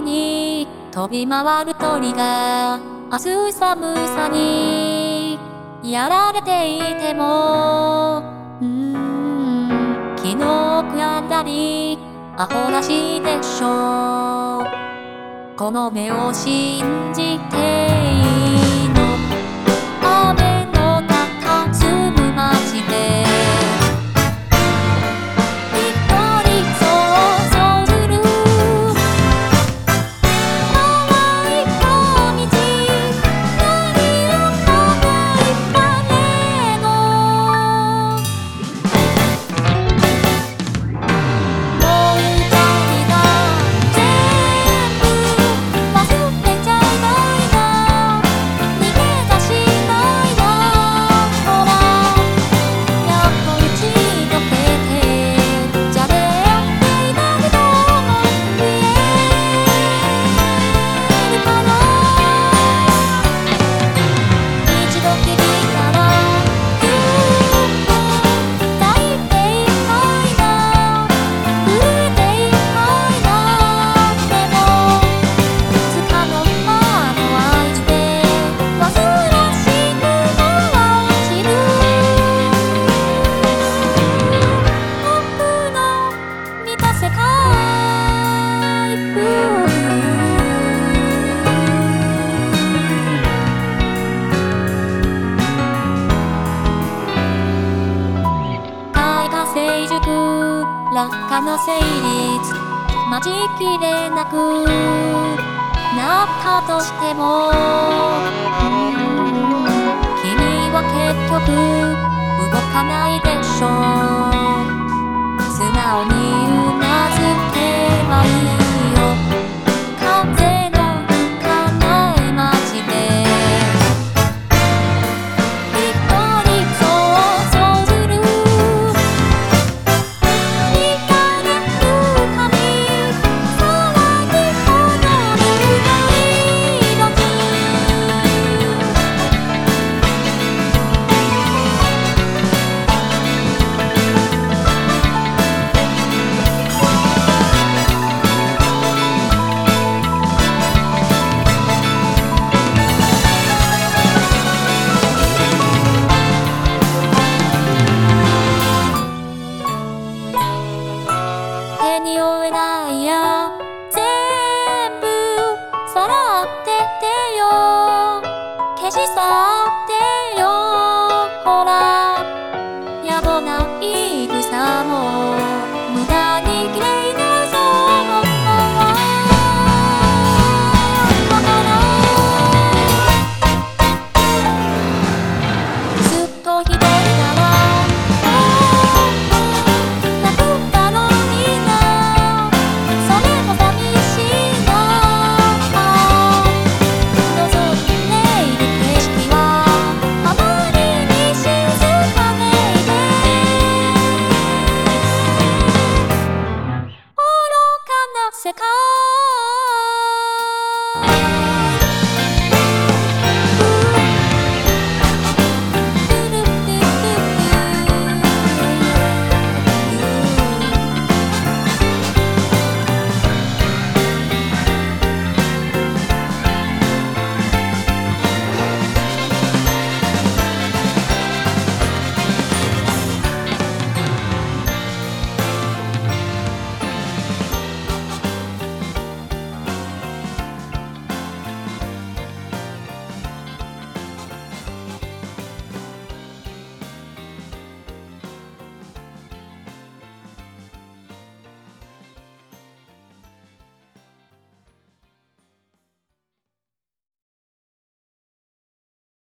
に飛び回る鳥が明日寒さにやられていてもうん昨日くらったりアホらしいでしょう。この目を信じていいらかの成立。待ちきれなく。なったとしても。君は結局動かないでしょう。匂えないや。全部揃っててよ。消し去ってよ。